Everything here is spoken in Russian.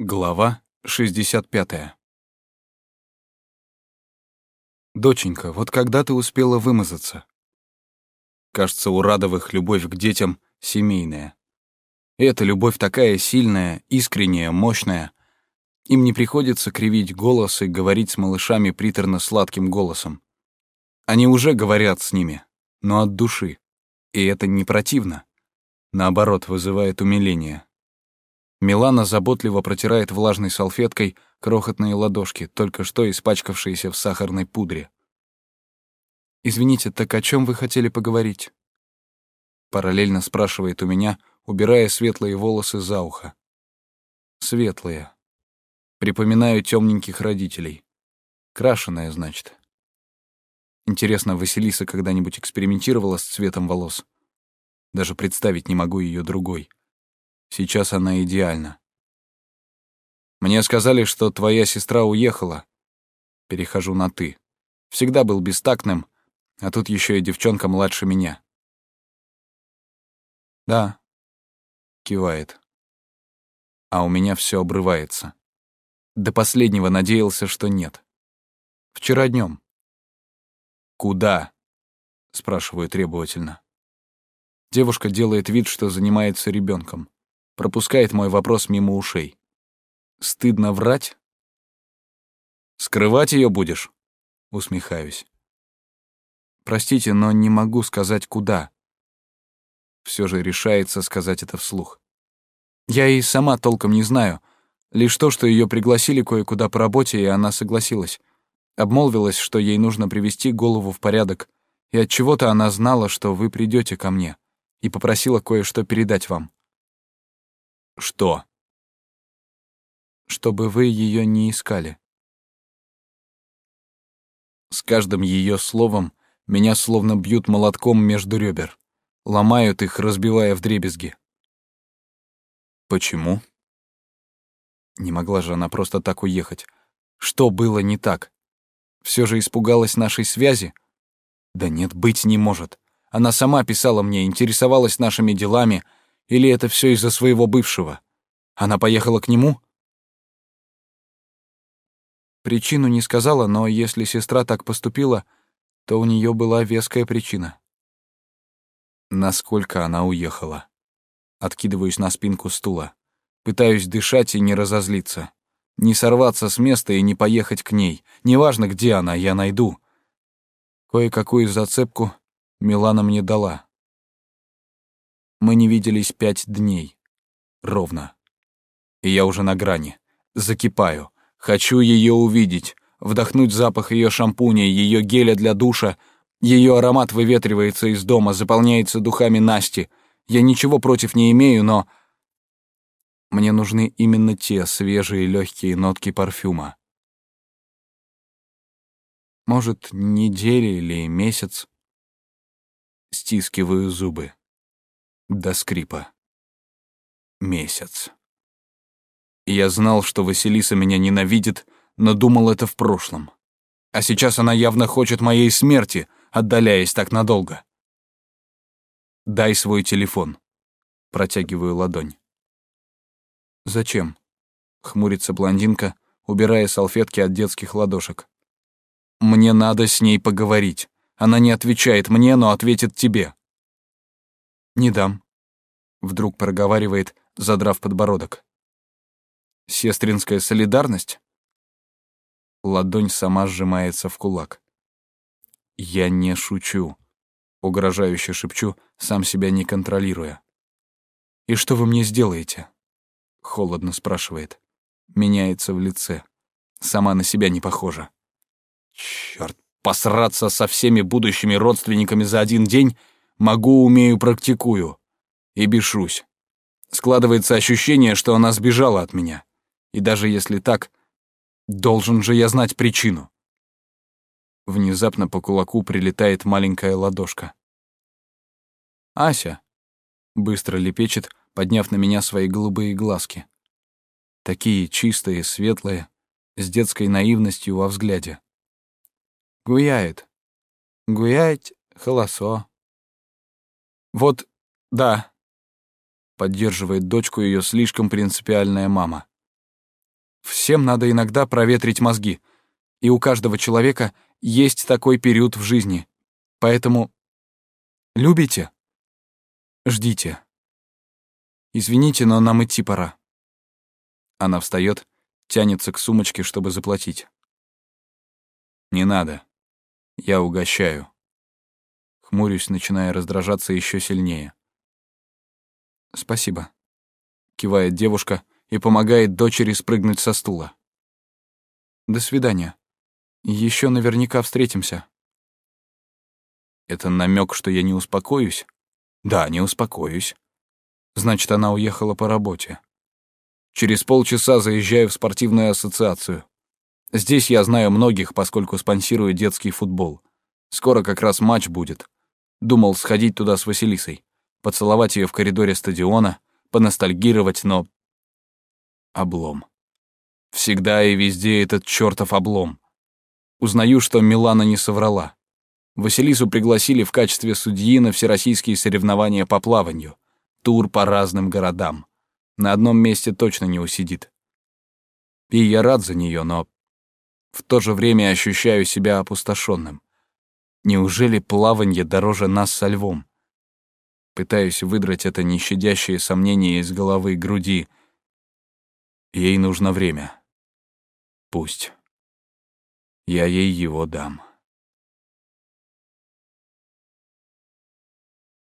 Глава 65. Доченька, вот когда ты успела вымазаться? Кажется, у Радовых любовь к детям семейная. И эта любовь такая сильная, искренняя, мощная. Им не приходится кривить голос и говорить с малышами приторно-сладким голосом. Они уже говорят с ними, но от души. И это не противно. Наоборот, вызывает умиление. Милана заботливо протирает влажной салфеткой крохотные ладошки, только что испачкавшиеся в сахарной пудре. «Извините, так о чем вы хотели поговорить?» Параллельно спрашивает у меня, убирая светлые волосы за ухо. Светлые. Припоминаю темненьких родителей. Крашеная, значит. Интересно, Василиса когда-нибудь экспериментировала с цветом волос? Даже представить не могу ее другой. Сейчас она идеальна. Мне сказали, что твоя сестра уехала. Перехожу на «ты». Всегда был бестактным, а тут еще и девчонка младше меня. Да, кивает. А у меня все обрывается. До последнего надеялся, что нет. Вчера днем. Куда? Спрашиваю требовательно. Девушка делает вид, что занимается ребенком пропускает мой вопрос мимо ушей. Стыдно врать? Скрывать ее будешь? Усмехаюсь. Простите, но не могу сказать, куда. Все же решается сказать это вслух. Я и сама толком не знаю. Лишь то, что ее пригласили кое-куда по работе, и она согласилась. Обмолвилась, что ей нужно привести голову в порядок, и от чего то она знала, что вы придете ко мне, и попросила кое-что передать вам. Что? Чтобы вы ее не искали. С каждым ее словом меня словно бьют молотком между ребер, ломают их, разбивая вдребезги. Почему? Не могла же она просто так уехать. Что было не так? Все же испугалась нашей связи? Да нет, быть не может. Она сама писала мне, интересовалась нашими делами — или это все из-за своего бывшего? Она поехала к нему? Причину не сказала, но если сестра так поступила, то у нее была веская причина. Насколько она уехала? Откидываюсь на спинку стула. Пытаюсь дышать и не разозлиться. Не сорваться с места и не поехать к ней. Неважно, где она, я найду. Кое-какую зацепку Милана мне дала. Мы не виделись пять дней. Ровно. И я уже на грани. Закипаю. Хочу ее увидеть. Вдохнуть запах ее шампуня, ее геля для душа. Ее аромат выветривается из дома, заполняется духами Насти. Я ничего против не имею, но... Мне нужны именно те свежие легкие нотки парфюма. Может, недели или месяц. Стискиваю зубы. До скрипа. Месяц. Я знал, что Василиса меня ненавидит, но думал это в прошлом. А сейчас она явно хочет моей смерти, отдаляясь так надолго. «Дай свой телефон». Протягиваю ладонь. «Зачем?» — хмурится блондинка, убирая салфетки от детских ладошек. «Мне надо с ней поговорить. Она не отвечает мне, но ответит тебе. «Не дам», — вдруг проговаривает, задрав подбородок. «Сестринская солидарность?» Ладонь сама сжимается в кулак. «Я не шучу», — угрожающе шепчу, сам себя не контролируя. «И что вы мне сделаете?» — холодно спрашивает. Меняется в лице. Сама на себя не похожа. Черт, посраться со всеми будущими родственниками за один день Могу, умею, практикую. И бешусь. Складывается ощущение, что она сбежала от меня. И даже если так, должен же я знать причину. Внезапно по кулаку прилетает маленькая ладошка. «Ася!» — быстро лепечет, подняв на меня свои голубые глазки. Такие чистые, светлые, с детской наивностью во взгляде. Гуяет. Гуяет холосо. Вот, да. Поддерживает дочку ее слишком принципиальная мама. Всем надо иногда проветрить мозги. И у каждого человека есть такой период в жизни. Поэтому любите? Ждите. Извините, но нам идти пора. Она встает, тянется к сумочке, чтобы заплатить. Не надо. Я угощаю. Хмурюсь, начиная раздражаться еще сильнее. Спасибо. Кивает девушка и помогает дочери спрыгнуть со стула. До свидания. Еще наверняка встретимся. Это намек, что я не успокоюсь? Да, не успокоюсь. Значит, она уехала по работе. Через полчаса заезжаю в спортивную ассоциацию. Здесь я знаю многих, поскольку спонсирую детский футбол. Скоро как раз матч будет. Думал сходить туда с Василисой, поцеловать ее в коридоре стадиона, поностальгировать, но... Облом. Всегда и везде этот чертов облом. Узнаю, что Милана не соврала. Василису пригласили в качестве судьи на всероссийские соревнования по плаванию. Тур по разным городам. На одном месте точно не усидит. И я рад за нее, но в то же время ощущаю себя опустошенным. Неужели плаванье дороже нас со львом? Пытаюсь выдрать это нещадящее сомнение из головы и груди. Ей нужно время. Пусть. Я ей его дам.